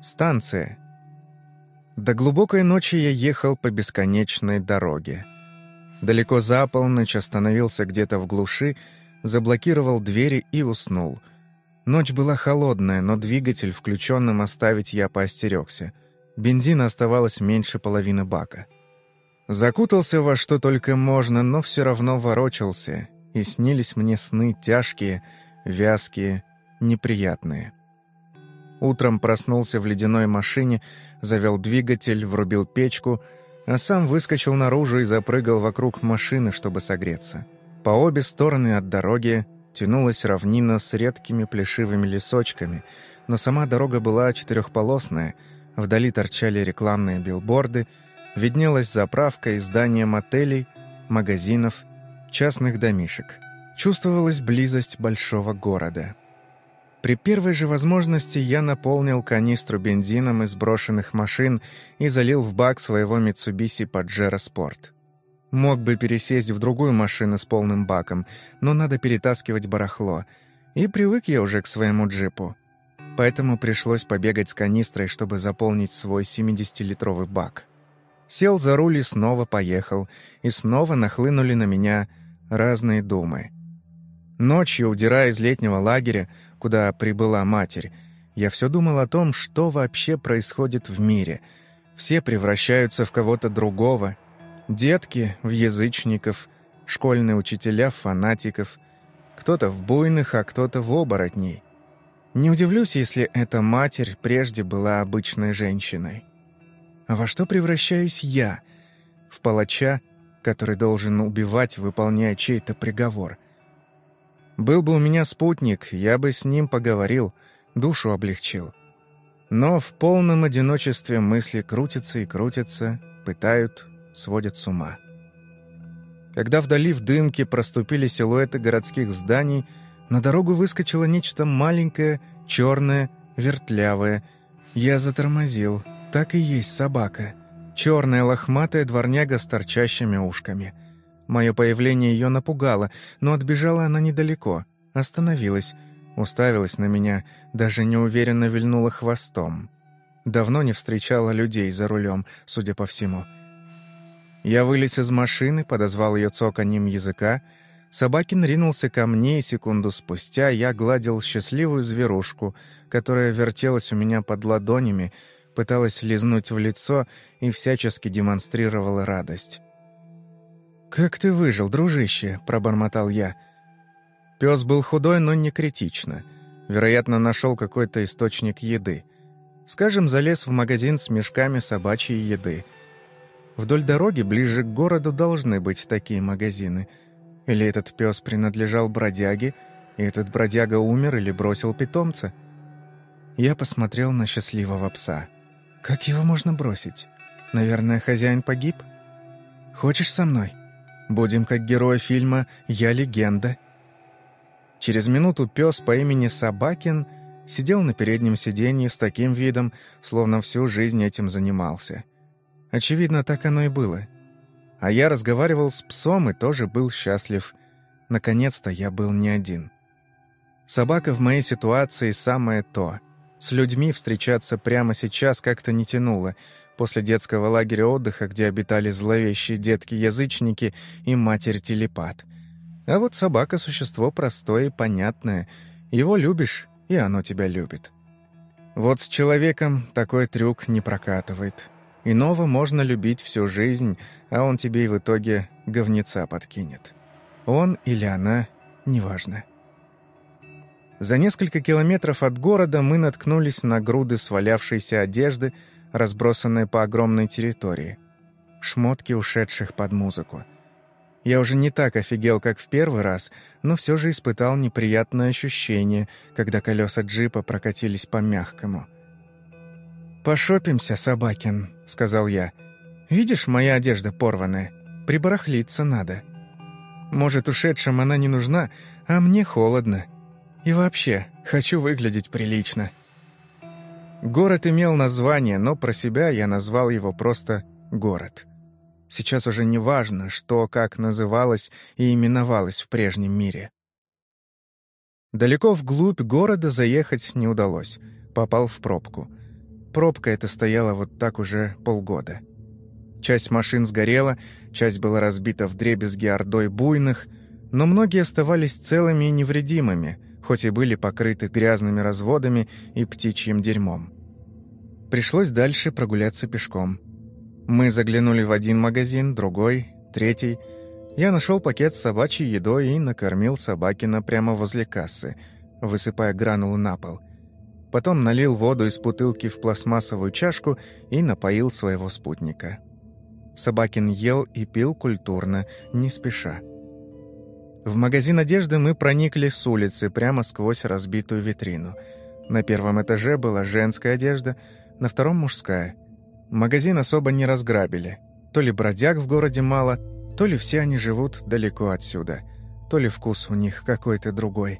Станция. До глубокой ночи я ехал по бесконечной дороге. Далеко за полночь остановился где-то в глуши, заблокировал двери и уснул. Ночь была холодная, но двигатель включенным оставить я поостерегся. Бензина оставалось меньше половины бака. Закутался во что только можно, но все равно ворочался, и снились мне сны тяжкие, вязкие, неприятные. Утром проснулся в ледяной машине, завел двигатель, врубил печку, а сам выскочил наружу и запрыгал вокруг машины, чтобы согреться. По обе стороны от дороги тянулась равнина с редкими плешивыми лесочками, но сама дорога была четырехполосная, вдали торчали рекламные билборды, виднелась заправка и здания мотелей, магазинов, частных домишек. Чувствовалась близость большого города. При первой же возможности я наполнил канистру бензином из брошенных машин и залил в бак своего Mitsubishi Pajero Sport. Мог бы пересесть в другую машину с полным баком, но надо перетаскивать барахло. И привык я уже к своему джипу. Поэтому пришлось побегать с канистрой, чтобы заполнить свой 70-литровый бак. Сел за руль и снова поехал, и снова нахлынули на меня разные думы. Ночью, удирая из летнего лагеря, куда прибыла матерь, я все думал о том, что вообще происходит в мире. Все превращаются в кого-то другого — Детки в язычников, школьные учителя в фанатиков, кто-то в буйных, а кто-то в оборотней. Не удивлюсь, если эта матерь прежде была обычной женщиной. А во что превращаюсь я? В палача, который должен убивать, выполняя чей-то приговор. Был бы у меня спутник, я бы с ним поговорил, душу облегчил. Но в полном одиночестве мысли крутятся и крутятся, пытают, сводят с ума. Когда вдали в дымке проступили силуэты городских зданий, на дорогу выскочило нечто маленькое, черное, вертлявое. Я затормозил. Так и есть собака. Черная лохматая дворняга с торчащими ушками. Мое появление ее напугало, но отбежала она недалеко. Остановилась, уставилась на меня, даже неуверенно вильнула хвостом. Давно не встречала людей за рулем, судя по всему. Я вылез из машины, подозвал ее цоканьем языка. Собакин ринулся ко мне, и секунду спустя я гладил счастливую зверушку, которая вертелась у меня под ладонями, пыталась лизнуть в лицо и всячески демонстрировала радость. «Как ты выжил, дружище?» – пробормотал я. Пес был худой, но не критично. Вероятно, нашел какой-то источник еды. Скажем, залез в магазин с мешками собачьей еды – Вдоль дороги, ближе к городу, должны быть такие магазины. Или этот пес принадлежал бродяге, и этот бродяга умер или бросил питомца. Я посмотрел на счастливого пса. Как его можно бросить? Наверное, хозяин погиб? Хочешь со мной? Будем как герои фильма «Я легенда». Через минуту пес по имени Собакин сидел на переднем сиденье с таким видом, словно всю жизнь этим занимался. Очевидно, так оно и было. А я разговаривал с псом и тоже был счастлив. Наконец-то я был не один. Собака в моей ситуации самое то. С людьми встречаться прямо сейчас как-то не тянуло, после детского лагеря отдыха, где обитали зловещие детки-язычники и матерь-телепат. А вот собака — существо простое и понятное. Его любишь, и оно тебя любит. Вот с человеком такой трюк не прокатывает. Иного можно любить всю жизнь, а он тебе и в итоге говнеца подкинет. Он или она, неважно. За несколько километров от города мы наткнулись на груды свалявшейся одежды, разбросанные по огромной территории. Шмотки ушедших под музыку. Я уже не так офигел, как в первый раз, но все же испытал неприятное ощущение, когда колеса джипа прокатились по мягкому – «Пошопимся, Собакин», — сказал я. «Видишь, моя одежда порванная. Прибарахлиться надо. Может, ушедшим она не нужна, а мне холодно. И вообще, хочу выглядеть прилично». Город имел название, но про себя я назвал его просто «город». Сейчас уже не важно, что как называлось и именовалось в прежнем мире. Далеко вглубь города заехать не удалось. Попал в пробку — Пробка эта стояла вот так уже полгода. Часть машин сгорела, часть была разбита в дребезги ордой буйных, но многие оставались целыми и невредимыми, хоть и были покрыты грязными разводами и птичьим дерьмом. Пришлось дальше прогуляться пешком. Мы заглянули в один магазин, другой, третий. Я нашел пакет с собачьей едой и накормил Собакина прямо возле кассы, высыпая гранулы на пол. Потом налил воду из бутылки в пластмассовую чашку и напоил своего спутника. Собакин ел и пил культурно, не спеша. В магазин одежды мы проникли с улицы прямо сквозь разбитую витрину. На первом этаже была женская одежда, на втором – мужская. Магазин особо не разграбили. То ли бродяг в городе мало, то ли все они живут далеко отсюда, то ли вкус у них какой-то другой.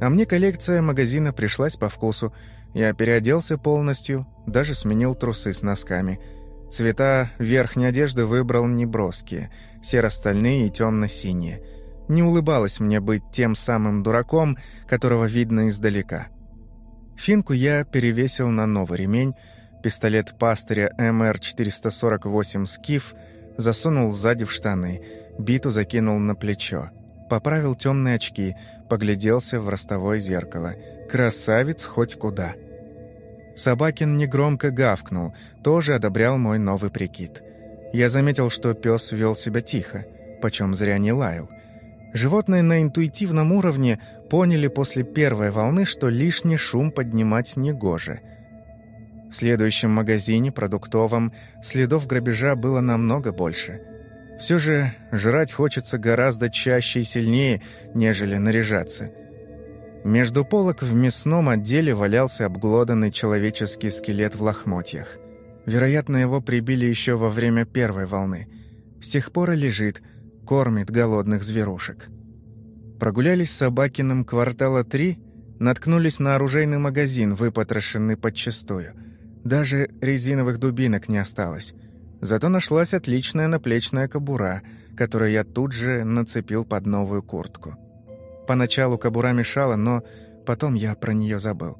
А мне коллекция магазина пришлась по вкусу. Я переоделся полностью, даже сменил трусы с носками – Цвета верхней одежды выбрал неброские, серо-стальные и темно-синие. Не улыбалось мне быть тем самым дураком, которого видно издалека. Финку я перевесил на новый ремень, пистолет пастыря МР-448 «Скиф» засунул сзади в штаны, биту закинул на плечо. Поправил темные очки, погляделся в ростовое зеркало. Красавец хоть куда. Собакин негромко гавкнул, тоже одобрял мой новый прикид. Я заметил, что пес вел себя тихо, почем зря не лаял. Животные на интуитивном уровне поняли после первой волны, что лишний шум поднимать негоже. В следующем магазине, продуктовом, следов грабежа было намного больше. Все же жрать хочется гораздо чаще и сильнее, нежели наряжаться – между полок в мясном отделе валялся обглоданный человеческий скелет в лохмотьях. Вероятно, его прибили еще во время первой волны. С тех пор и лежит, кормит голодных зверушек. Прогулялись с Собакиным квартала три, наткнулись на оружейный магазин, выпотрошенный подчистую. Даже резиновых дубинок не осталось. Зато нашлась отличная наплечная кобура, которую я тут же нацепил под новую куртку. Поначалу кобура мешала, но потом я про нее забыл.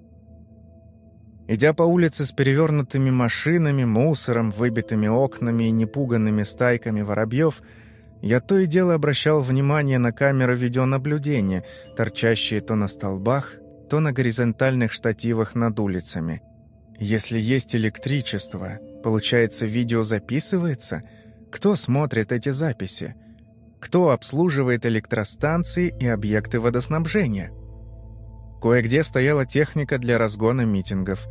Идя по улице с перевернутыми машинами, мусором, выбитыми окнами и непуганными стайками воробьев, я то и дело обращал внимание на камеры видеонаблюдения, торчащие то на столбах, то на горизонтальных штативах над улицами. Если есть электричество, получается, видео записывается? Кто смотрит эти записи? Кто обслуживает электростанции и объекты водоснабжения. Кое-где стояла техника для разгона митингов.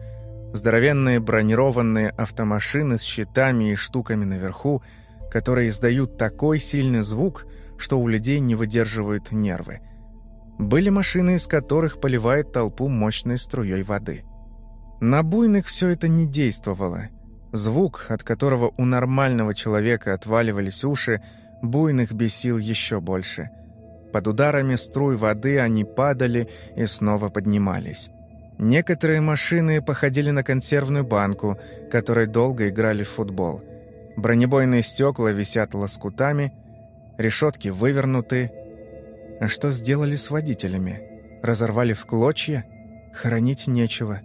Здоровенные бронированные автомашины с щитами и штуками наверху, которые издают такой сильный звук, что у людей не выдерживают нервы. Были машины, из которых поливает толпу мощной струей воды. На буйных все это не действовало. Звук, от которого у нормального человека отваливались уши, буйных бесил еще больше. Под ударами струй воды они падали и снова поднимались. Некоторые машины походили на консервную банку, которой долго играли в футбол. Бронебойные стекла висят лоскутами, решетки вывернуты. А что сделали с водителями? Разорвали в клочья? Хоронить нечего.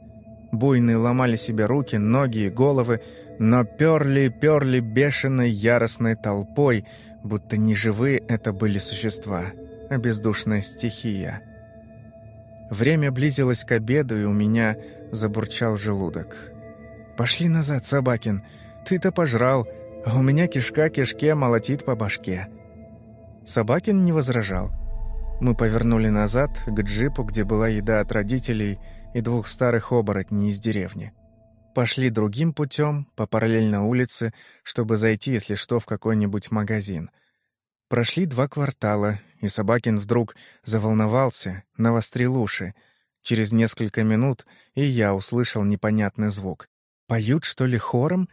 Буйные ломали себе руки, ноги и головы, но перли, перли бешеной яростной толпой, будто не живые это были существа, а бездушная стихия. Время близилось к обеду, и у меня забурчал желудок. «Пошли назад, Собакин. Ты-то пожрал, а у меня кишка кишке молотит по башке». Собакин не возражал. Мы повернули назад, к джипу, где была еда от родителей и двух старых оборотней из деревни. Пошли другим путем, по параллельной улице, чтобы зайти, если что, в какой-нибудь магазин — Прошли два квартала, и Собакин вдруг заволновался, навострил уши. Через несколько минут и я услышал непонятный звук. Поют, что ли, хором?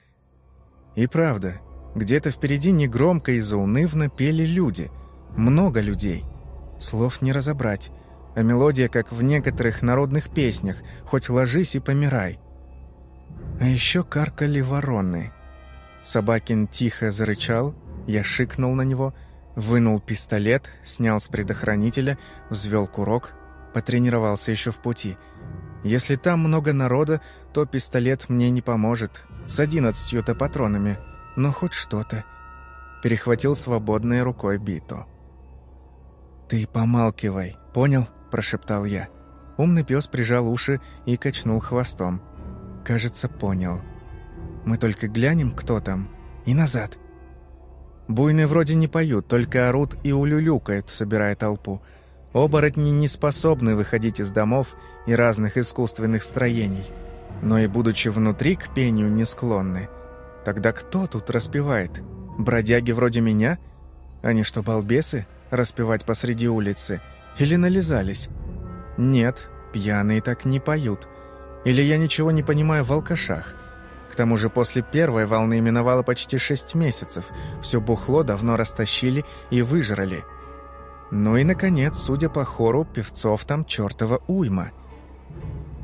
И правда, где-то впереди негромко и заунывно пели люди. Много людей. Слов не разобрать. А мелодия, как в некоторых народных песнях, хоть ложись и помирай. А еще каркали вороны. Собакин тихо зарычал, я шикнул на него — Вынул пистолет, снял с предохранителя, взвел курок, потренировался еще в пути. Если там много народа, то пистолет мне не поможет. С одиннадцатью-то патронами. Но хоть что-то. Перехватил свободной рукой биту. «Ты помалкивай, понял?» – прошептал я. Умный пес прижал уши и качнул хвостом. «Кажется, понял. Мы только глянем, кто там, и назад». Буйны вроде не поют, только орут и улюлюкают, собирая толпу. Оборотни не способны выходить из домов и разных искусственных строений. Но и будучи внутри к пению не склонны. Тогда кто тут распевает? Бродяги вроде меня? Они что, балбесы? Распевать посреди улицы? Или нализались? Нет, пьяные так не поют. Или я ничего не понимаю в алкашах? К тому же после первой волны миновало почти шесть месяцев. Все бухло давно растащили и выжрали. Ну и, наконец, судя по хору, певцов там чертова уйма.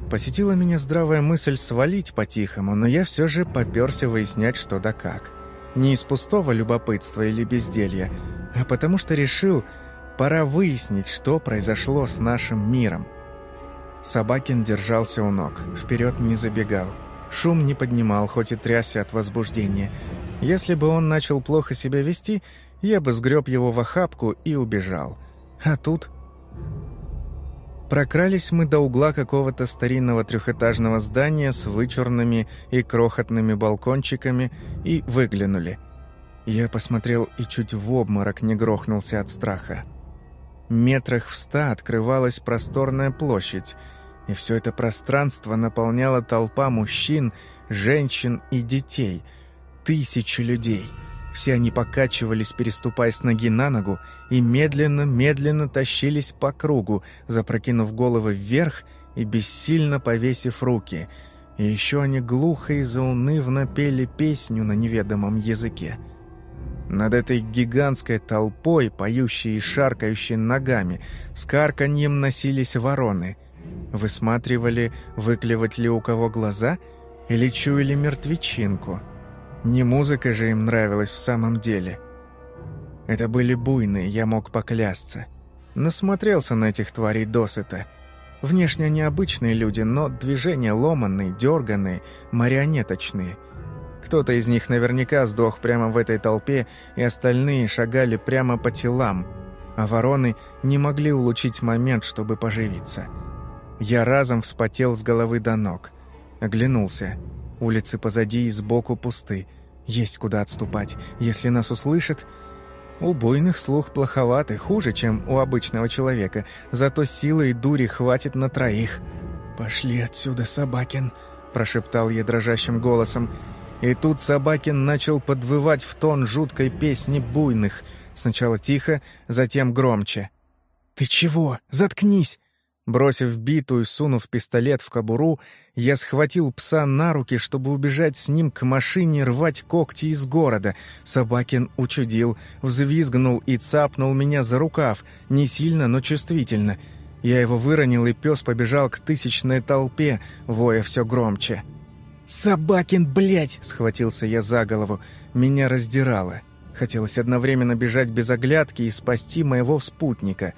Посетила меня здравая мысль свалить по-тихому, но я все же поперся выяснять, что да как. Не из пустого любопытства или безделья, а потому что решил, пора выяснить, что произошло с нашим миром. Собакин держался у ног, вперед не забегал. Шум не поднимал, хоть и трясся от возбуждения. Если бы он начал плохо себя вести, я бы сгреб его в охапку и убежал. А тут... Прокрались мы до угла какого-то старинного трехэтажного здания с вычурными и крохотными балкончиками и выглянули. Я посмотрел и чуть в обморок не грохнулся от страха. Метрах в ста открывалась просторная площадь — и все это пространство наполняла толпа мужчин, женщин и детей. Тысячи людей. Все они покачивались, переступая с ноги на ногу, и медленно-медленно тащились по кругу, запрокинув головы вверх и бессильно повесив руки. И еще они глухо и заунывно пели песню на неведомом языке. Над этой гигантской толпой, поющей и шаркающей ногами, с карканьем носились вороны — Высматривали, выклевать ли у кого глаза, или чуяли мертвечинку. Не музыка же им нравилась в самом деле. Это были буйные, я мог поклясться. Насмотрелся на этих тварей досыта. Внешне необычные люди, но движения ломанные, дерганные, марионеточные. Кто-то из них наверняка сдох прямо в этой толпе, и остальные шагали прямо по телам, а вороны не могли улучшить момент, чтобы поживиться. Я разом вспотел с головы до ног. Оглянулся. Улицы позади и сбоку пусты. Есть куда отступать. Если нас услышат... У буйных слух плоховатый, хуже, чем у обычного человека. Зато силы и дури хватит на троих. «Пошли отсюда, Собакин», – прошептал я дрожащим голосом. И тут Собакин начал подвывать в тон жуткой песни буйных. Сначала тихо, затем громче. «Ты чего? Заткнись!» Бросив биту и сунув пистолет в кобуру, я схватил пса на руки, чтобы убежать с ним к машине рвать когти из города. Собакин учудил, взвизгнул и цапнул меня за рукав, не сильно, но чувствительно. Я его выронил, и пес побежал к тысячной толпе, воя все громче. «Собакин, блядь!» — схватился я за голову. Меня раздирало. Хотелось одновременно бежать без оглядки и спасти моего спутника.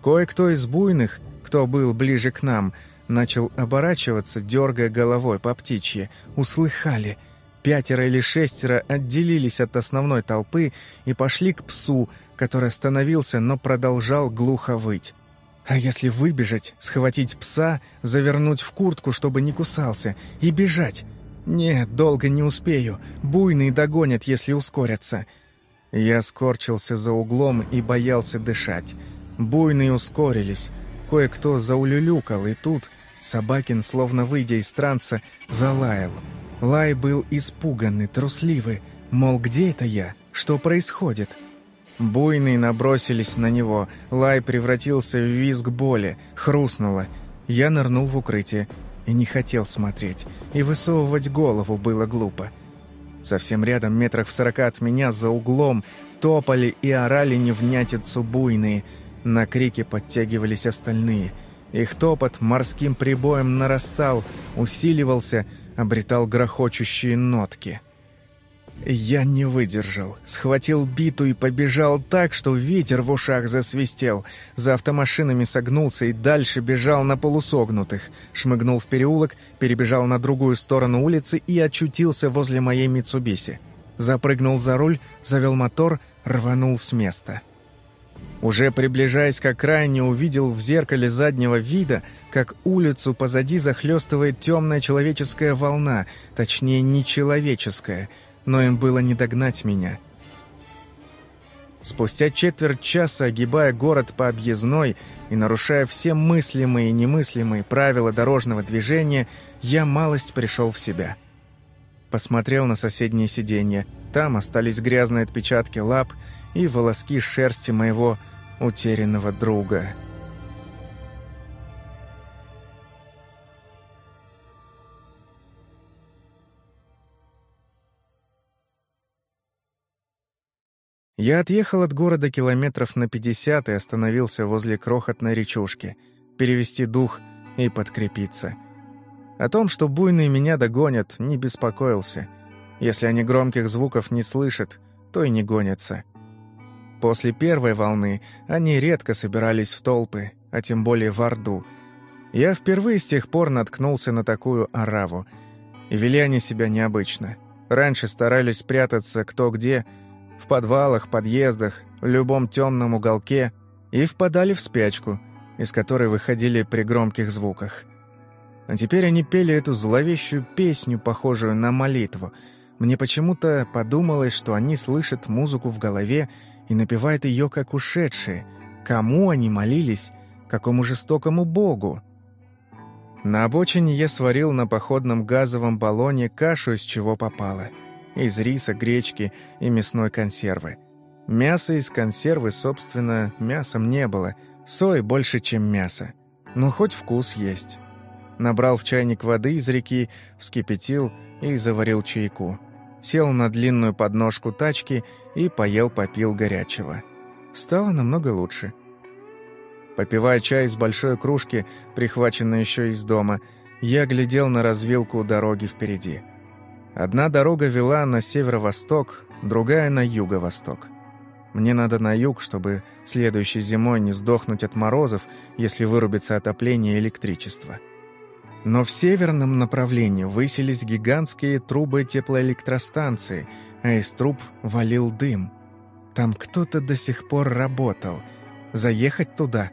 Кое-кто из буйных кто был ближе к нам, начал оборачиваться, дергая головой по птичьи. Услыхали. Пятеро или шестеро отделились от основной толпы и пошли к псу, который остановился, но продолжал глухо выть. А если выбежать, схватить пса, завернуть в куртку, чтобы не кусался, и бежать? Нет, долго не успею. Буйные догонят, если ускорятся. Я скорчился за углом и боялся дышать. Буйные ускорились. Кое-кто заулюлюкал, и тут Собакин, словно выйдя из транса, залаял. Лай был испуганный, трусливый. Мол, где это я? Что происходит? Буйные набросились на него. Лай превратился в визг боли. Хрустнуло. Я нырнул в укрытие и не хотел смотреть. И высовывать голову было глупо. Совсем рядом, метрах в сорока от меня, за углом, топали и орали невнятицу буйные – на крики подтягивались остальные. Их топот морским прибоем нарастал, усиливался, обретал грохочущие нотки. Я не выдержал. Схватил биту и побежал так, что ветер в ушах засвистел. За автомашинами согнулся и дальше бежал на полусогнутых. Шмыгнул в переулок, перебежал на другую сторону улицы и очутился возле моей Митсубиси. Запрыгнул за руль, завел мотор, рванул с места. Уже приближаясь к окраине, увидел в зеркале заднего вида, как улицу позади захлестывает темная человеческая волна, точнее, нечеловеческая — но им было не догнать меня. Спустя четверть часа, огибая город по объездной и нарушая все мыслимые и немыслимые правила дорожного движения, я малость пришел в себя. Посмотрел на соседнее сиденье. Там остались грязные отпечатки лап и волоски шерсти моего утерянного друга». Я отъехал от города километров на 50 и остановился возле крохотной речушки, перевести дух и подкрепиться. О том, что буйные меня догонят, не беспокоился. Если они громких звуков не слышат, то и не гонятся. После первой волны они редко собирались в толпы, а тем более в Орду. Я впервые с тех пор наткнулся на такую ораву. И вели они себя необычно. Раньше старались спрятаться кто где — в подвалах, подъездах, в любом темном уголке и впадали в спячку, из которой выходили при громких звуках. А теперь они пели эту зловещую песню, похожую на молитву. Мне почему-то подумалось, что они слышат музыку в голове и напевают ее как ушедшие. Кому они молились? Какому жестокому богу? На обочине я сварил на походном газовом баллоне кашу, из чего попало — из риса, гречки и мясной консервы. Мяса из консервы, собственно, мясом не было, сои больше, чем мясо. Но хоть вкус есть. Набрал в чайник воды из реки, вскипятил и заварил чайку. Сел на длинную подножку тачки и поел-попил горячего. Стало намного лучше. Попивая чай из большой кружки, прихваченной еще из дома, я глядел на развилку дороги впереди – Одна дорога вела на северо-восток, другая на юго-восток. Мне надо на юг, чтобы следующей зимой не сдохнуть от морозов, если вырубится отопление и электричество. Но в северном направлении высились гигантские трубы теплоэлектростанции, а из труб валил дым. Там кто-то до сих пор работал. Заехать туда?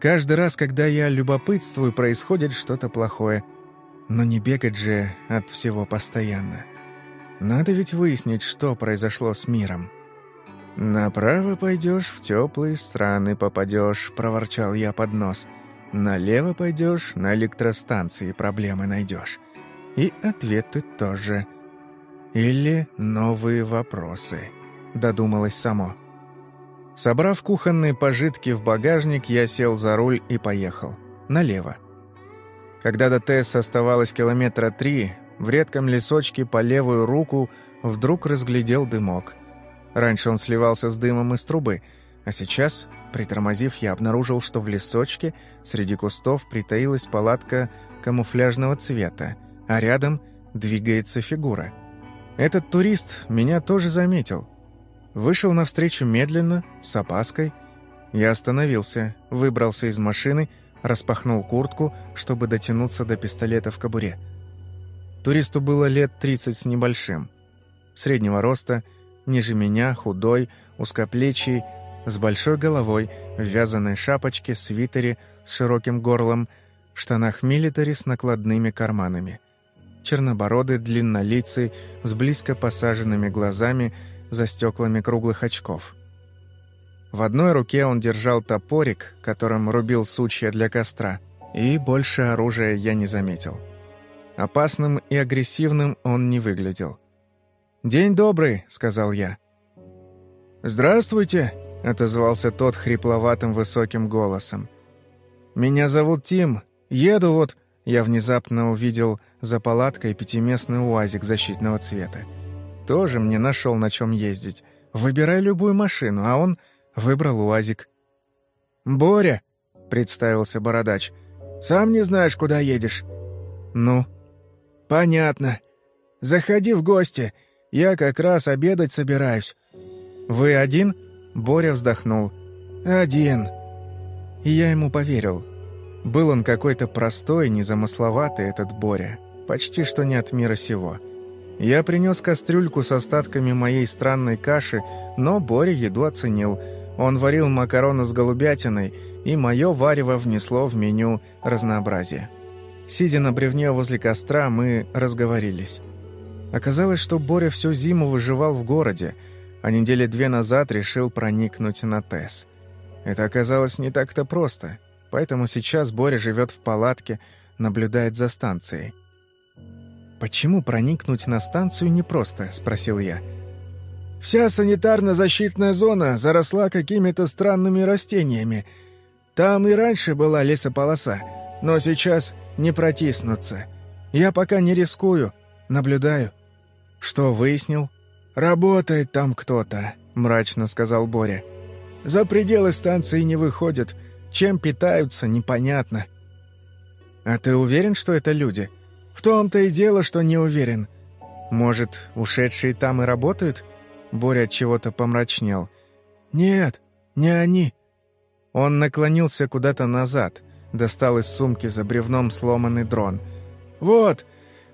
Каждый раз, когда я любопытствую, происходит что-то плохое – но не бегать же от всего постоянно. Надо ведь выяснить, что произошло с миром. «Направо пойдешь, в теплые страны попадешь», — проворчал я под нос. «Налево пойдешь, на электростанции проблемы найдешь. И ответы тоже. Или новые вопросы», — додумалось само. Собрав кухонные пожитки в багажник, я сел за руль и поехал. Налево. Когда до Тесс оставалось километра три, в редком лесочке по левую руку вдруг разглядел дымок. Раньше он сливался с дымом из трубы, а сейчас, притормозив, я обнаружил, что в лесочке среди кустов притаилась палатка камуфляжного цвета, а рядом двигается фигура. Этот турист меня тоже заметил. Вышел навстречу медленно, с опаской. Я остановился, выбрался из машины — распахнул куртку, чтобы дотянуться до пистолета в кобуре. Туристу было лет 30 с небольшим. Среднего роста, ниже меня, худой, узкоплечий, с большой головой, в вязаной шапочке, свитере с широким горлом, штанах милитари с накладными карманами. Чернобородый, длиннолицый, с близко посаженными глазами, за стеклами круглых очков. В одной руке он держал топорик, которым рубил сучья для костра, и больше оружия я не заметил. Опасным и агрессивным он не выглядел. «День добрый», — сказал я. «Здравствуйте», — отозвался тот хрипловатым высоким голосом. «Меня зовут Тим. Еду вот...» Я внезапно увидел за палаткой пятиместный уазик защитного цвета. Тоже мне нашел на чем ездить. Выбирай любую машину, а он Выбрал УАЗик. «Боря», — представился бородач, — «сам не знаешь, куда едешь?» «Ну?» «Понятно. Заходи в гости. Я как раз обедать собираюсь». «Вы один?» Боря вздохнул. «Один». И я ему поверил. Был он какой-то простой, незамысловатый, этот Боря. Почти что не от мира сего. Я принес кастрюльку с остатками моей странной каши, но Боря еду оценил. Он варил макароны с голубятиной, и мое варево внесло в меню разнообразие. Сидя на бревне возле костра, мы разговорились. Оказалось, что Боря всю зиму выживал в городе, а недели две назад решил проникнуть на ТЭС. Это оказалось не так-то просто, поэтому сейчас Боря живет в палатке, наблюдает за станцией. «Почему проникнуть на станцию непросто?» – спросил я. «Вся санитарно-защитная зона заросла какими-то странными растениями. Там и раньше была лесополоса, но сейчас не протиснуться. Я пока не рискую, наблюдаю». «Что выяснил?» «Работает там кто-то», — мрачно сказал Боря. «За пределы станции не выходят. Чем питаются, непонятно». «А ты уверен, что это люди?» «В том-то и дело, что не уверен». «Может, ушедшие там и работают?» Боря от чего-то помрачнел. «Нет, не они». Он наклонился куда-то назад, достал из сумки за бревном сломанный дрон. «Вот,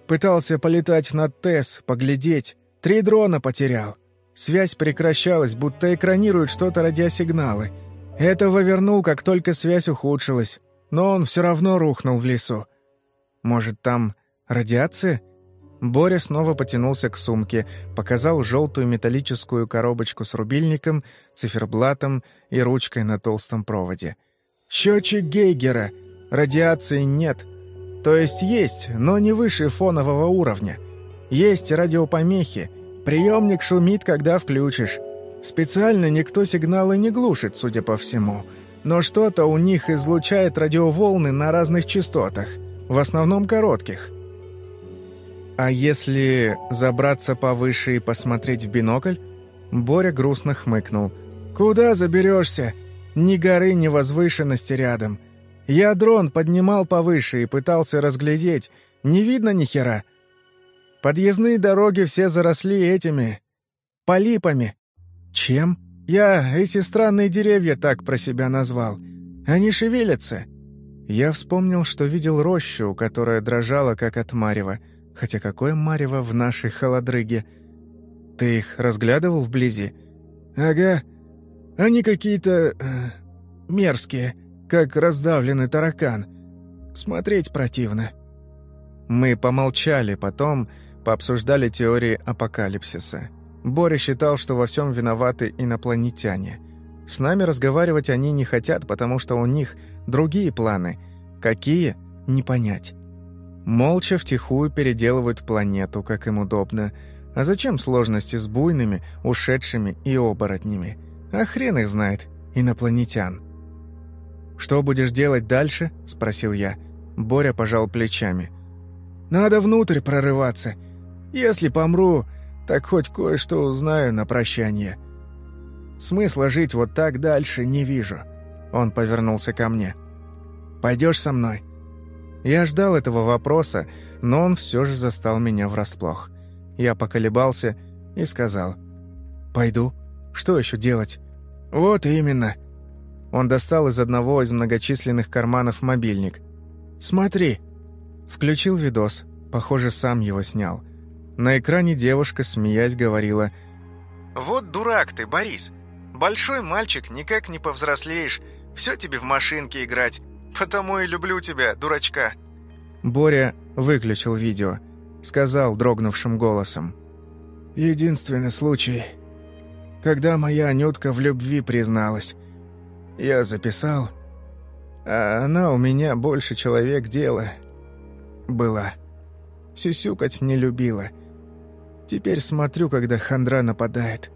пытался полетать над ТЭС, поглядеть. Три дрона потерял. Связь прекращалась, будто экранирует что-то радиосигналы. Этого вернул, как только связь ухудшилась. Но он все равно рухнул в лесу. Может, там радиация? Боря снова потянулся к сумке, показал желтую металлическую коробочку с рубильником, циферблатом и ручкой на толстом проводе. «Счетчик Гейгера. Радиации нет. То есть есть, но не выше фонового уровня». Есть радиопомехи. Приемник шумит, когда включишь. Специально никто сигналы не глушит, судя по всему. Но что-то у них излучает радиоволны на разных частотах, в основном коротких. А если забраться повыше и посмотреть в бинокль? Боря грустно хмыкнул. «Куда заберешься? Ни горы, ни возвышенности рядом. Я дрон поднимал повыше и пытался разглядеть. Не видно ни хера. Подъездные дороги все заросли этими... полипами. Чем? Я эти странные деревья так про себя назвал. Они шевелятся. Я вспомнил, что видел рощу, которая дрожала, как от марева. Хотя какое марево в нашей холодрыге? Ты их разглядывал вблизи? Ага. Они какие-то... Э, мерзкие, как раздавленный таракан. Смотреть противно. Мы помолчали, потом пообсуждали теории апокалипсиса. Боря считал, что во всем виноваты инопланетяне. С нами разговаривать они не хотят, потому что у них другие планы. Какие – не понять. Молча втихую переделывают планету, как им удобно. А зачем сложности с буйными, ушедшими и оборотнями? А хрен их знает, инопланетян. «Что будешь делать дальше?» – спросил я. Боря пожал плечами. «Надо внутрь прорываться. Если помру, так хоть кое-что узнаю на прощание. Смысла жить вот так дальше не вижу». Он повернулся ко мне. «Пойдешь со мной?» Я ждал этого вопроса, но он все же застал меня врасплох. Я поколебался и сказал. «Пойду. Что еще делать?» «Вот именно». Он достал из одного из многочисленных карманов мобильник. «Смотри». Включил видос. Похоже, сам его снял. На экране девушка, смеясь, говорила «Вот дурак ты, Борис. Большой мальчик, никак не повзрослеешь. Все тебе в машинке играть. Потому и люблю тебя, дурачка». Боря выключил видео. Сказал дрогнувшим голосом. «Единственный случай, когда моя Анютка в любви призналась. Я записал, а она у меня больше человек дела была. Сюсюкать не любила. Теперь смотрю, когда хандра нападает.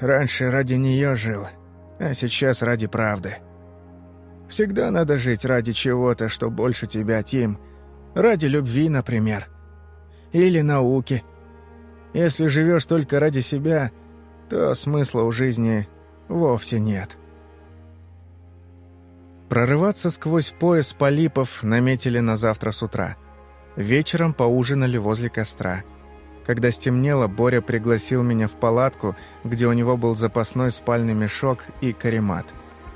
Раньше ради нее жил, а сейчас ради правды. Всегда надо жить ради чего-то, что больше тебя, Тим. Ради любви, например. Или науки. Если живешь только ради себя, то смысла у жизни вовсе нет. Прорываться сквозь пояс полипов наметили на завтра с утра – Вечером поужинали возле костра. Когда стемнело, Боря пригласил меня в палатку, где у него был запасной спальный мешок и каремат.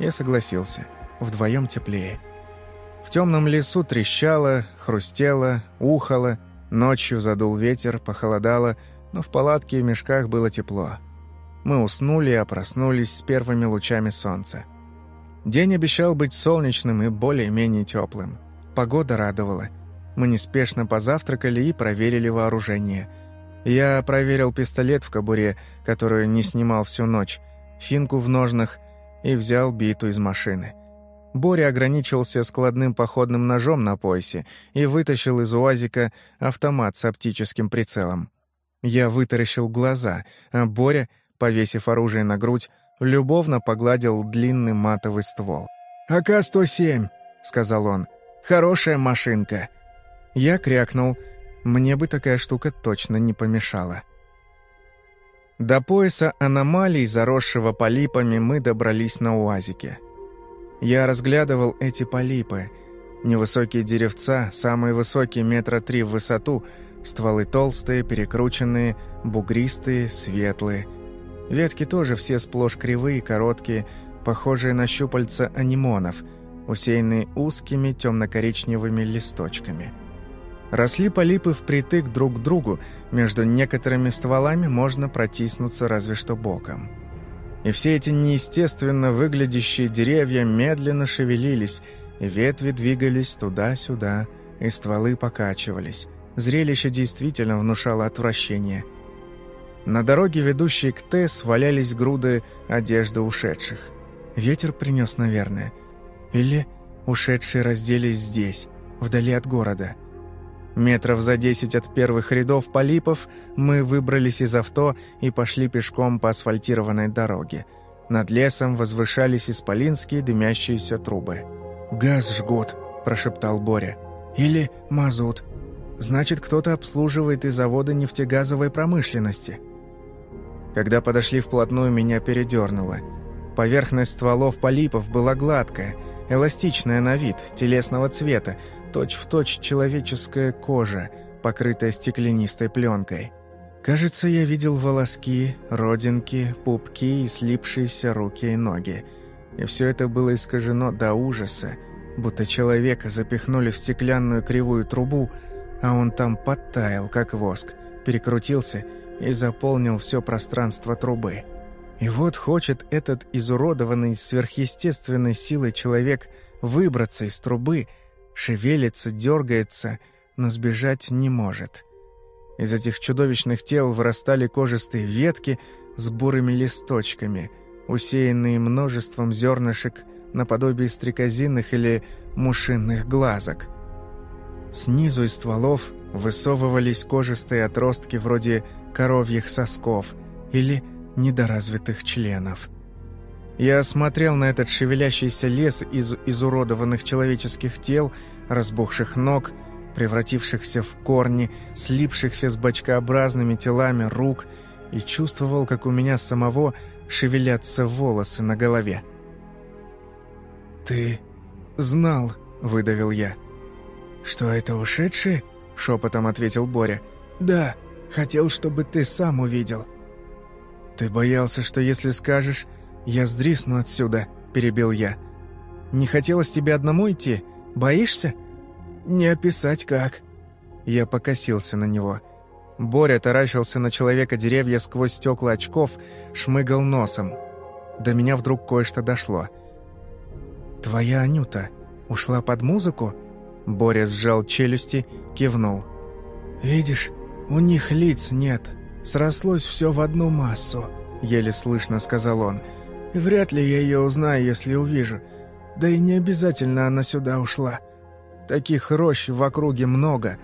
Я согласился. Вдвоем теплее. В темном лесу трещало, хрустело, ухало. Ночью задул ветер, похолодало, но в палатке и мешках было тепло. Мы уснули, а проснулись с первыми лучами солнца. День обещал быть солнечным и более-менее теплым. Погода радовала. Мы неспешно позавтракали и проверили вооружение – я проверил пистолет в кобуре, которую не снимал всю ночь, финку в ножнах и взял биту из машины. Боря ограничился складным походным ножом на поясе и вытащил из УАЗика автомат с оптическим прицелом. Я вытаращил глаза, а Боря, повесив оружие на грудь, любовно погладил длинный матовый ствол. «АК-107», — сказал он, — «хорошая машинка». Я крякнул — мне бы такая штука точно не помешала. До пояса аномалий, заросшего полипами, мы добрались на УАЗике. Я разглядывал эти полипы. Невысокие деревца, самые высокие метра три в высоту, стволы толстые, перекрученные, бугристые, светлые. Ветки тоже все сплошь кривые, короткие, похожие на щупальца анимонов, усеянные узкими темно-коричневыми листочками. Росли полипы впритык друг к другу, между некоторыми стволами можно протиснуться разве что боком. И все эти неестественно выглядящие деревья медленно шевелились, и ветви двигались туда-сюда, и стволы покачивались. Зрелище действительно внушало отвращение. На дороге, ведущей к ТЭС, валялись груды одежды ушедших. Ветер принес, наверное. Или ушедшие разделись здесь, вдали от города – Метров за десять от первых рядов полипов мы выбрались из авто и пошли пешком по асфальтированной дороге. Над лесом возвышались исполинские дымящиеся трубы. «Газ жгут», – прошептал Боря. «Или мазут. Значит, кто-то обслуживает и заводы нефтегазовой промышленности». Когда подошли вплотную, меня передернуло. Поверхность стволов полипов была гладкая, эластичная на вид, телесного цвета, точь-в-точь точь человеческая кожа, покрытая стеклянистой пленкой. Кажется, я видел волоски, родинки, пупки и слипшиеся руки и ноги. И все это было искажено до ужаса, будто человека запихнули в стеклянную кривую трубу, а он там подтаял, как воск, перекрутился и заполнил все пространство трубы. И вот хочет этот изуродованный сверхъестественной силой человек выбраться из трубы – Шевелится, дергается, но сбежать не может. Из этих чудовищных тел вырастали кожистые ветки с бурыми листочками, усеянные множеством зернышек наподобие стрекозинных или мушинных глазок. Снизу из стволов высовывались кожистые отростки вроде коровьих сосков или недоразвитых членов. Я смотрел на этот шевелящийся лес из изуродованных человеческих тел, разбухших ног, превратившихся в корни, слипшихся с бочкообразными телами рук, и чувствовал, как у меня самого шевелятся волосы на голове. «Ты знал», — выдавил я. «Что это ушедшие?» — шепотом ответил Боря. «Да, хотел, чтобы ты сам увидел». «Ты боялся, что если скажешь, «Я сдрисну отсюда», — перебил я. «Не хотелось тебе одному идти? Боишься?» «Не описать как». Я покосился на него. Боря таращился на человека деревья сквозь стекла очков, шмыгал носом. До меня вдруг кое-что дошло. «Твоя Анюта ушла под музыку?» Боря сжал челюсти, кивнул. «Видишь, у них лиц нет. Срослось все в одну массу», — еле слышно сказал он. И вряд ли я ее узнаю, если увижу. Да и не обязательно она сюда ушла. Таких рощ в округе много.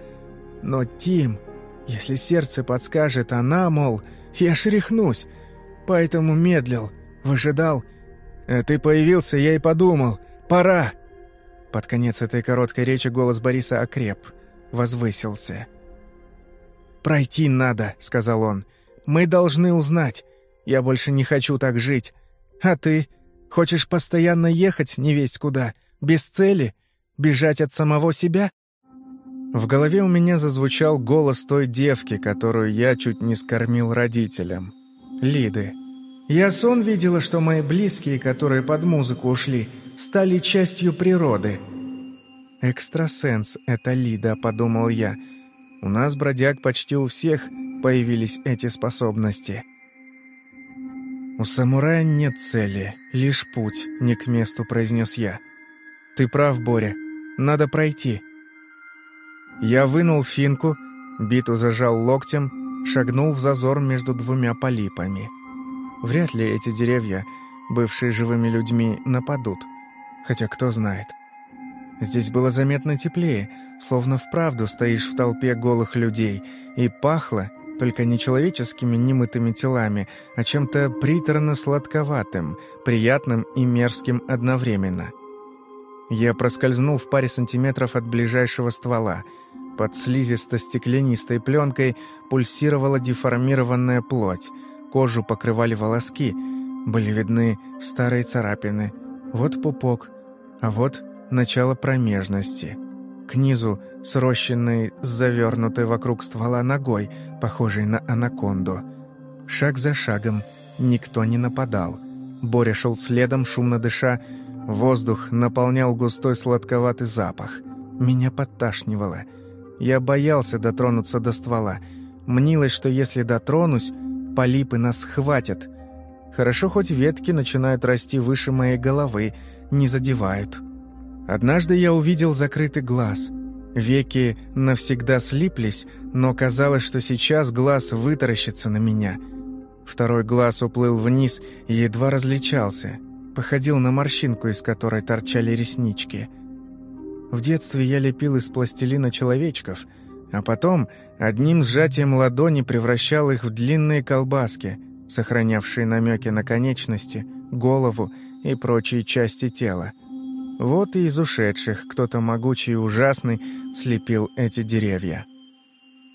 Но Тим, если сердце подскажет, она, мол, я шрехнусь. Поэтому медлил, выжидал. А ты появился, я и подумал. Пора!» Под конец этой короткой речи голос Бориса окреп, возвысился. «Пройти надо», — сказал он. «Мы должны узнать. Я больше не хочу так жить. А ты? Хочешь постоянно ехать, не весть куда, без цели? Бежать от самого себя?» В голове у меня зазвучал голос той девки, которую я чуть не скормил родителям. Лиды. «Я сон видела, что мои близкие, которые под музыку ушли, стали частью природы». «Экстрасенс — это Лида», — подумал я. «У нас, бродяг, почти у всех появились эти способности». «У самурая нет цели, лишь путь», — не к месту произнес я. «Ты прав, Боря. Надо пройти». Я вынул финку, биту зажал локтем, шагнул в зазор между двумя полипами. Вряд ли эти деревья, бывшие живыми людьми, нападут. Хотя кто знает. Здесь было заметно теплее, словно вправду стоишь в толпе голых людей, и пахло только не человеческими немытыми телами, а чем-то приторно-сладковатым, приятным и мерзким одновременно. Я проскользнул в паре сантиметров от ближайшего ствола — под слизисто-стеклянистой пленкой пульсировала деформированная плоть, кожу покрывали волоски, были видны старые царапины. Вот пупок, а вот начало промежности. К низу срощенной, завернутой вокруг ствола ногой, похожей на анаконду. Шаг за шагом никто не нападал. Боря шел следом, шумно дыша. Воздух наполнял густой сладковатый запах. Меня подташнивало — я боялся дотронуться до ствола. Мнилось, что если дотронусь, полипы нас схватят. Хорошо, хоть ветки начинают расти выше моей головы, не задевают. Однажды я увидел закрытый глаз. Веки навсегда слиплись, но казалось, что сейчас глаз вытаращится на меня. Второй глаз уплыл вниз и едва различался. Походил на морщинку, из которой торчали реснички. В детстве я лепил из пластилина человечков, а потом одним сжатием ладони превращал их в длинные колбаски, сохранявшие намеки на конечности, голову и прочие части тела. Вот и из ушедших кто-то могучий и ужасный слепил эти деревья.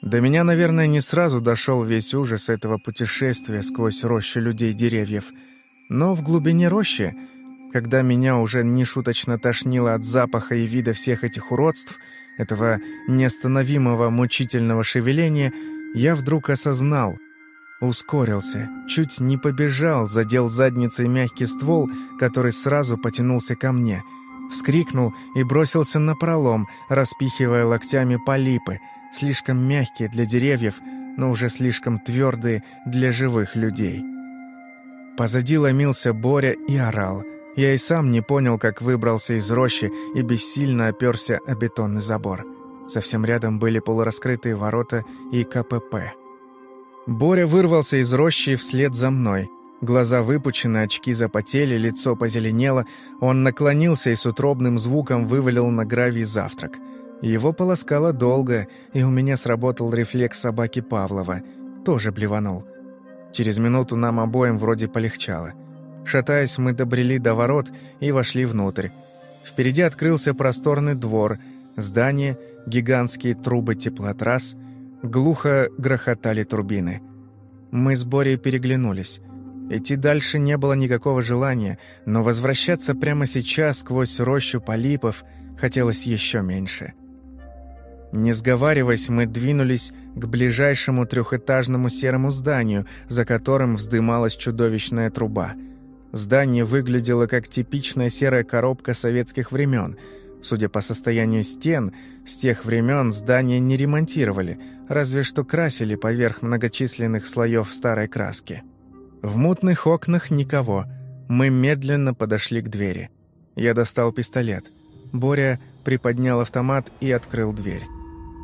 До меня, наверное, не сразу дошел весь ужас этого путешествия сквозь рощу людей-деревьев, но в глубине рощи — когда меня уже нешуточно тошнило от запаха и вида всех этих уродств, этого неостановимого мучительного шевеления, я вдруг осознал, ускорился, чуть не побежал, задел задницей мягкий ствол, который сразу потянулся ко мне, вскрикнул и бросился на пролом, распихивая локтями полипы, слишком мягкие для деревьев, но уже слишком твердые для живых людей. Позади ломился Боря и орал — я и сам не понял, как выбрался из рощи и бессильно оперся о бетонный забор. Совсем рядом были полураскрытые ворота и КПП. Боря вырвался из рощи вслед за мной. Глаза выпучены, очки запотели, лицо позеленело. Он наклонился и с утробным звуком вывалил на гравий завтрак. Его полоскало долго, и у меня сработал рефлекс собаки Павлова. Тоже блеванул. Через минуту нам обоим вроде полегчало. Шатаясь, мы добрели до ворот и вошли внутрь. Впереди открылся просторный двор, здание, гигантские трубы теплотрасс, глухо грохотали турбины. Мы с Борей переглянулись. Идти дальше не было никакого желания, но возвращаться прямо сейчас сквозь рощу полипов хотелось еще меньше. Не сговариваясь, мы двинулись к ближайшему трехэтажному серому зданию, за которым вздымалась чудовищная труба — Здание выглядело как типичная серая коробка советских времен. Судя по состоянию стен, с тех времен здание не ремонтировали, разве что красили поверх многочисленных слоев старой краски. В мутных окнах никого. Мы медленно подошли к двери. Я достал пистолет. Боря приподнял автомат и открыл дверь.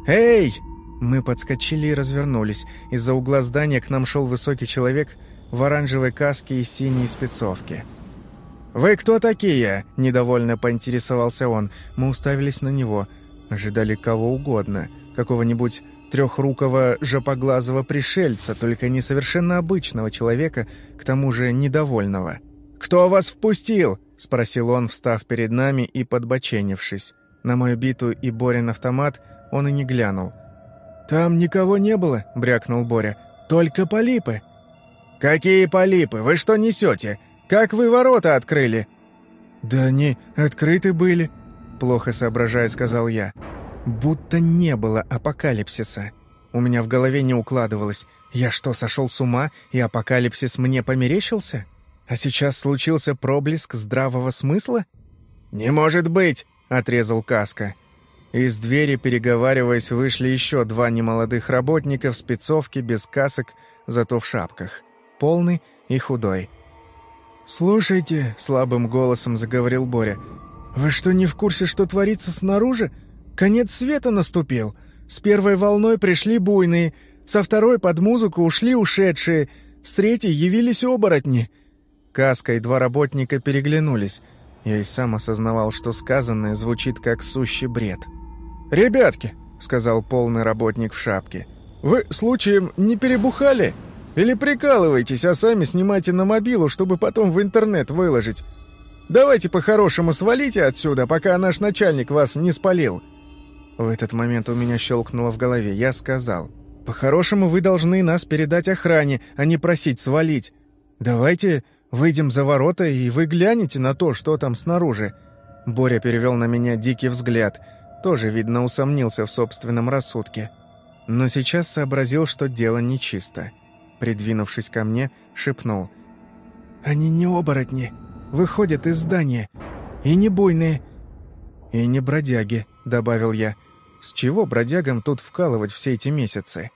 «Эй!» Мы подскочили и развернулись. Из-за угла здания к нам шел высокий человек – в оранжевой каске и синей спецовке. «Вы кто такие?» – недовольно поинтересовался он. Мы уставились на него. Ожидали кого угодно. Какого-нибудь трехрукого жопоглазого пришельца, только не совершенно обычного человека, к тому же недовольного. «Кто вас впустил?» – спросил он, встав перед нами и подбоченившись. На мою биту и Борин автомат он и не глянул. «Там никого не было», – брякнул Боря. «Только полипы». «Какие полипы? Вы что несете? Как вы ворота открыли?» «Да они открыты были», — плохо соображая, сказал я. Будто не было апокалипсиса. У меня в голове не укладывалось. Я что, сошел с ума, и апокалипсис мне померещился? А сейчас случился проблеск здравого смысла? «Не может быть!» — отрезал Каска. Из двери, переговариваясь, вышли еще два немолодых работника в спецовке, без касок, зато в шапках. Полный и худой. «Слушайте», — слабым голосом заговорил Боря, «вы что, не в курсе, что творится снаружи? Конец света наступил. С первой волной пришли буйные, со второй под музыку ушли ушедшие, с третьей явились оборотни». Каска и два работника переглянулись. Я и сам осознавал, что сказанное звучит как сущий бред. «Ребятки», — сказал полный работник в шапке, — «вы, случаем, не перебухали?» Или прикалываетесь, а сами снимайте на мобилу, чтобы потом в интернет выложить. Давайте по-хорошему свалите отсюда, пока наш начальник вас не спалил». В этот момент у меня щелкнуло в голове. Я сказал, «По-хорошему вы должны нас передать охране, а не просить свалить. Давайте выйдем за ворота, и вы глянете на то, что там снаружи». Боря перевел на меня дикий взгляд. Тоже, видно, усомнился в собственном рассудке. Но сейчас сообразил, что дело нечисто придвинувшись ко мне, шепнул. «Они не оборотни, выходят из здания. И не буйные». «И не бродяги», — добавил я. «С чего бродягам тут вкалывать все эти месяцы?»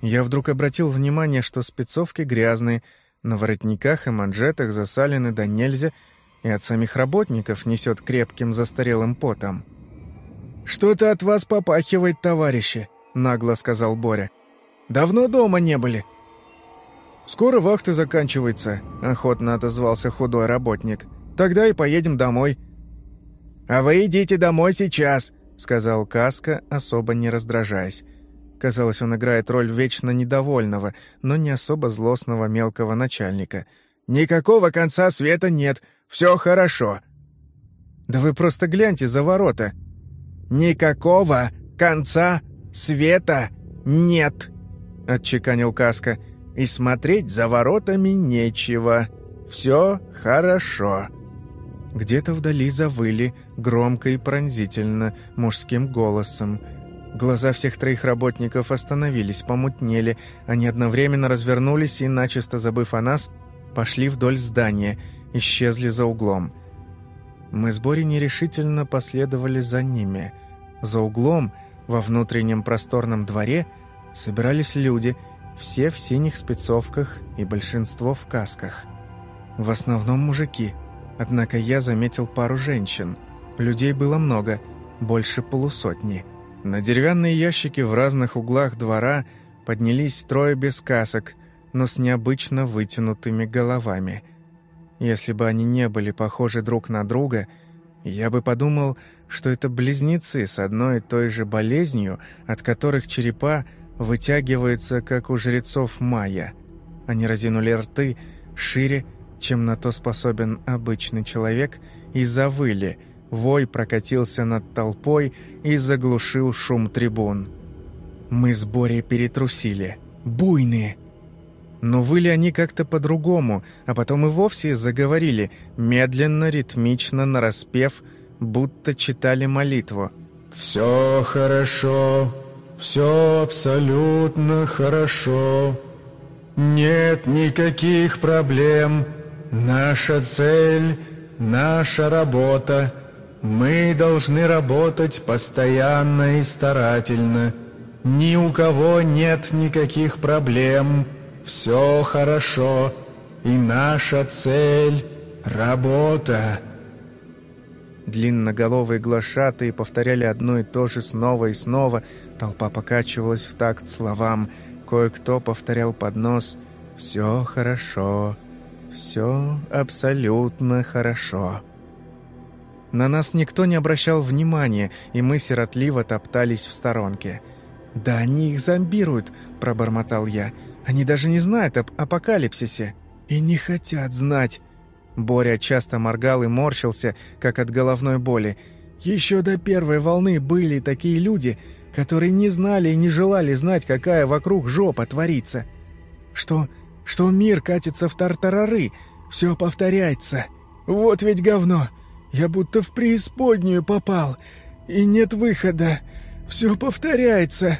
Я вдруг обратил внимание, что спецовки грязные, на воротниках и манжетах засалены до нельзя, и от самих работников несет крепким застарелым потом. «Что-то от вас попахивает, товарищи», — нагло сказал Боря. «Давно дома не были?» «Скоро вахта заканчивается», — охотно отозвался худой работник. «Тогда и поедем домой». «А вы идите домой сейчас», — сказал Каска, особо не раздражаясь. Казалось, он играет роль вечно недовольного, но не особо злостного мелкого начальника. «Никакого конца света нет, все хорошо». «Да вы просто гляньте за ворота». «Никакого конца света нет», — отчеканил Каска и смотреть за воротами нечего. Все хорошо». Где-то вдали завыли, громко и пронзительно, мужским голосом. Глаза всех троих работников остановились, помутнели. Они одновременно развернулись и, начисто забыв о нас, пошли вдоль здания, исчезли за углом. Мы с Борей нерешительно последовали за ними. За углом, во внутреннем просторном дворе, собирались люди — все в синих спецовках и большинство в касках. В основном мужики. Однако я заметил пару женщин. Людей было много, больше полусотни. На деревянные ящики в разных углах двора поднялись трое без касок, но с необычно вытянутыми головами. Если бы они не были похожи друг на друга, я бы подумал, что это близнецы с одной и той же болезнью, от которых черепа вытягивается, как у жрецов майя. Они разинули рты шире, чем на то способен обычный человек, и завыли. Вой прокатился над толпой и заглушил шум трибун. Мы с Борей перетрусили. Буйные. Но выли они как-то по-другому, а потом и вовсе заговорили, медленно, ритмично, нараспев, будто читали молитву. «Все хорошо, все абсолютно хорошо. Нет никаких проблем. Наша цель, наша работа. Мы должны работать постоянно и старательно. Ни у кого нет никаких проблем. Все хорошо. И наша цель — работа. Длинноголовые глашатые повторяли одно и то же снова и снова. Толпа покачивалась в такт словам. Кое-кто повторял под нос «Все хорошо, все абсолютно хорошо». На нас никто не обращал внимания, и мы сиротливо топтались в сторонке. «Да они их зомбируют», — пробормотал я. «Они даже не знают об апокалипсисе». «И не хотят знать», Боря часто моргал и морщился, как от головной боли. «Еще до первой волны были такие люди, которые не знали и не желали знать, какая вокруг жопа творится. Что, что мир катится в тартарары, все повторяется. Вот ведь говно! Я будто в преисподнюю попал, и нет выхода. «Все повторяется!»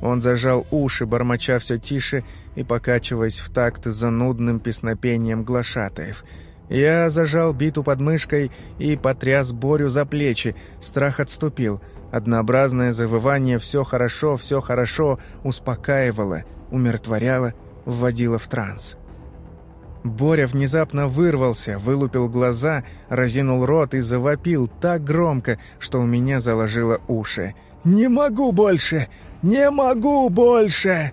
Он зажал уши, бормоча все тише и покачиваясь в такт за нудным песнопением глашатаев. Я зажал биту под мышкой и потряс Борю за плечи. Страх отступил. Однообразное завывание «все хорошо, все хорошо» успокаивало, умиротворяло, вводило в транс. Боря внезапно вырвался, вылупил глаза, разинул рот и завопил так громко, что у меня заложило уши. «Не могу больше! Не могу больше!»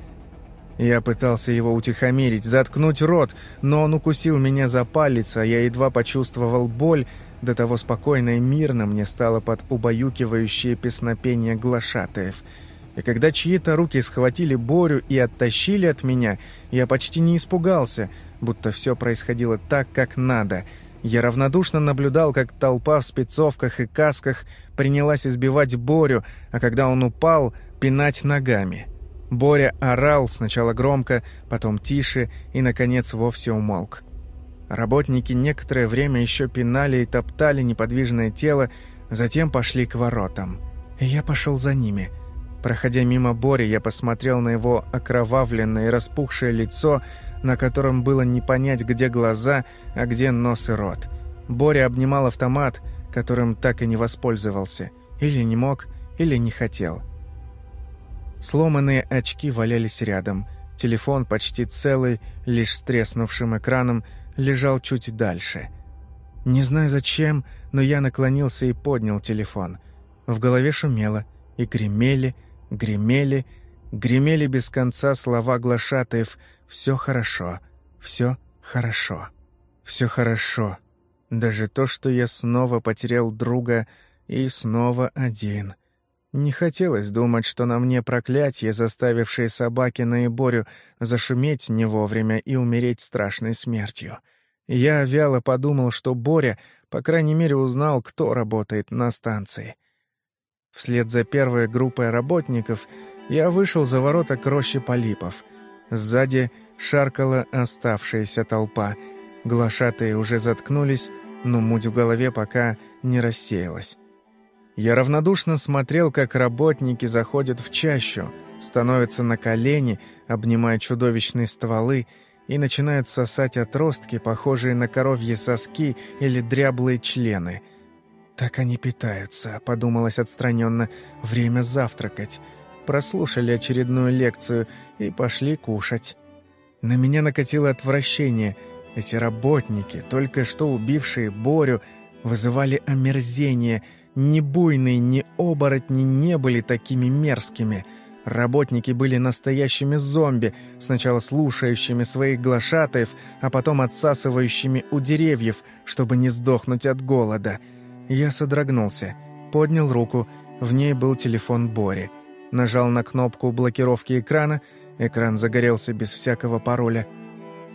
Я пытался его утихомирить, заткнуть рот, но он укусил меня за палец, а я едва почувствовал боль, до того спокойно и мирно мне стало под убаюкивающее песнопение глашатаев. И когда чьи-то руки схватили Борю и оттащили от меня, я почти не испугался, будто все происходило так, как надо — я равнодушно наблюдал, как толпа в спецовках и касках принялась избивать Борю, а когда он упал, пинать ногами. Боря орал сначала громко, потом тише и, наконец, вовсе умолк. Работники некоторое время еще пинали и топтали неподвижное тело, затем пошли к воротам. Я пошел за ними. Проходя мимо Бори, я посмотрел на его окровавленное и распухшее лицо, на котором было не понять, где глаза, а где нос и рот. Боря обнимал автомат, которым так и не воспользовался. Или не мог, или не хотел. Сломанные очки валялись рядом. Телефон, почти целый, лишь с треснувшим экраном, лежал чуть дальше. Не знаю зачем, но я наклонился и поднял телефон. В голове шумело, и гремели, гремели, гремели без конца слова глашатаев «Все хорошо, все хорошо, все хорошо». Даже то, что я снова потерял друга и снова один. Не хотелось думать, что на мне проклятие, заставившее Собакина и Борю зашуметь не вовремя и умереть страшной смертью. Я вяло подумал, что Боря, по крайней мере, узнал, кто работает на станции. Вслед за первой группой работников я вышел за ворота к роще полипов. Сзади шаркала оставшаяся толпа. Глашатые уже заткнулись, но муть в голове пока не рассеялась. Я равнодушно смотрел, как работники заходят в чащу, становятся на колени, обнимая чудовищные стволы, и начинают сосать отростки, похожие на коровьи соски или дряблые члены. «Так они питаются», — подумалось отстраненно. «Время завтракать». Прослушали очередную лекцию и пошли кушать. На меня накатило отвращение. Эти работники, только что убившие Борю, вызывали омерзение. Ни буйные, ни оборотни не были такими мерзкими — Работники были настоящими зомби, сначала слушающими своих глашатаев, а потом отсасывающими у деревьев, чтобы не сдохнуть от голода. Я содрогнулся, поднял руку, в ней был телефон Бори. Нажал на кнопку блокировки экрана, экран загорелся без всякого пароля.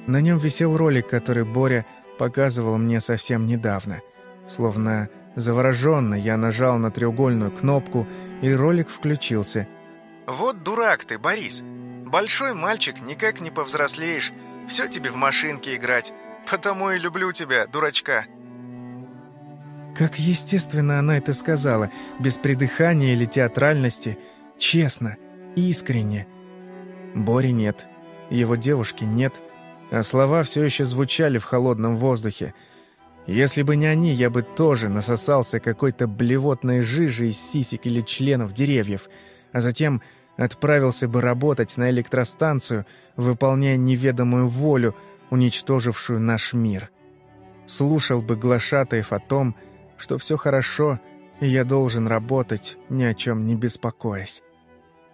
На нем висел ролик, который Боря показывал мне совсем недавно. Словно завороженно я нажал на треугольную кнопку, и ролик включился — «Вот дурак ты, Борис. Большой мальчик, никак не повзрослеешь. Все тебе в машинке играть. Потому и люблю тебя, дурачка». Как естественно она это сказала, без придыхания или театральности, честно, искренне. Бори нет, его девушки нет, а слова все еще звучали в холодном воздухе. Если бы не они, я бы тоже насосался какой-то блевотной жижи из сисек или членов деревьев — а затем отправился бы работать на электростанцию, выполняя неведомую волю, уничтожившую наш мир. Слушал бы Глашатаев о том, что все хорошо, и я должен работать, ни о чем не беспокоясь.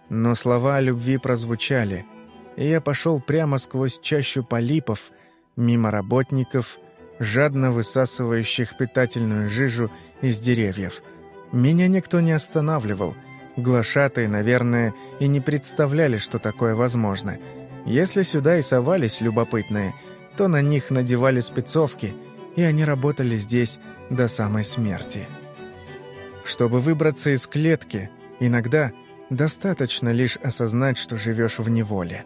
Но слова о любви прозвучали, и я пошел прямо сквозь чащу полипов, мимо работников, жадно высасывающих питательную жижу из деревьев. Меня никто не останавливал — Глашатые, наверное, и не представляли, что такое возможно. Если сюда и совались любопытные, то на них надевали спецовки, и они работали здесь до самой смерти. Чтобы выбраться из клетки, иногда достаточно лишь осознать, что живешь в неволе.